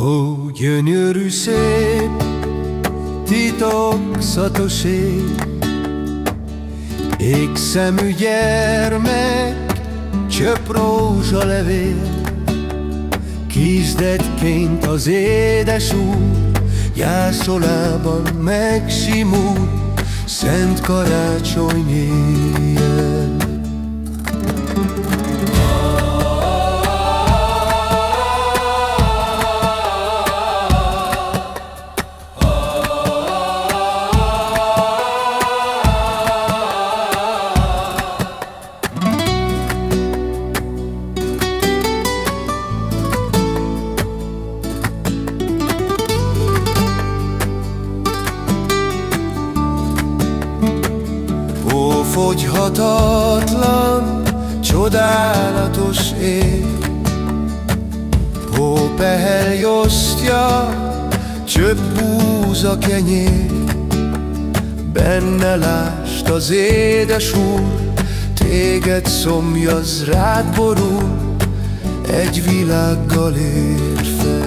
Ó, gyönyörű szép, titokzatos ég, Égszemű gyermek, csöpp levél, Kisdetként az édes úr, gyászolában megsimult, Szent karácsony fogyhatatlan, csodálatos ég. Hópehely osztja, csöpp búza kenyér, Benne lást az édes úr, Téged szomjaz rád borul, Egy világgal ér fel.